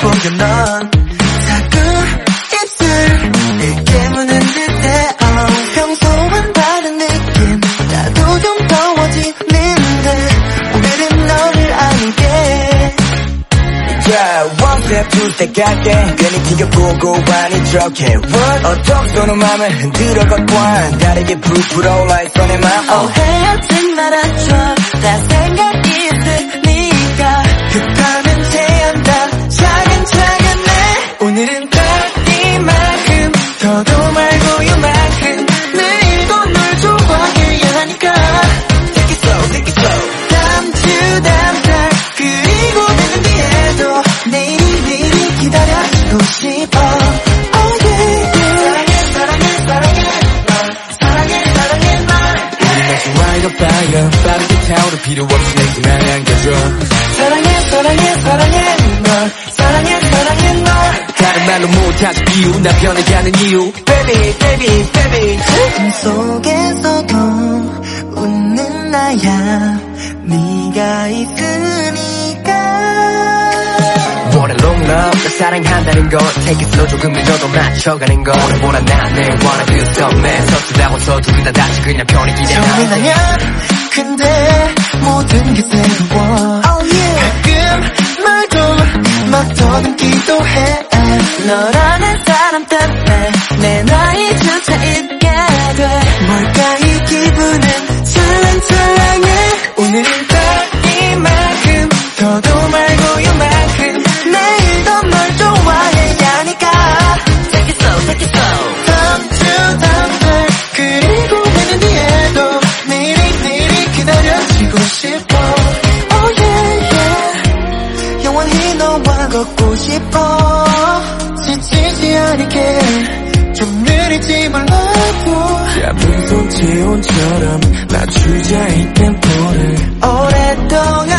숨겨 넌 자꾸 입술 깨무는 듯해 oh. 평소와 다른 느낌 나도 좀 더워지는데 오늘은 너를 안게 Yeah, one step, two step 갈게 괜히 튀겨보고 아니 척해 What? 어떻게 서는 맘을 흔들어 걷고 다르게 부풀어 올라 있어 내 맘. oh, 헤어진 말아줘 다 생각 싶어 Oh yeah, yeah. 사랑해 사랑해 사랑해 널 사랑해 널 우리 다시 wild up fire 빠르게 타오를 필요 없이 내게만 안겨줘 사랑해 사랑해 사랑해 널 사랑해 사랑해 널 다른 말로 못하지 이유 나 변해가는 이유 Baby, baby, baby 속에서도 웃는 나야 네가 있으니 나 사랑한다는 걸 Take it slow 조금이라도 맞춰가는 걸 오늘보다 나내 wanna feel so man. 서투다고서 둘이 다 다시 그냥 편히 기대나 처음이 나야 근데 모든 게 새로워 걷고 싶어. 지치지 않게. 좀 느리지 말라고. 얇은 손체온처럼 맞추자 이 템포를 오랫동안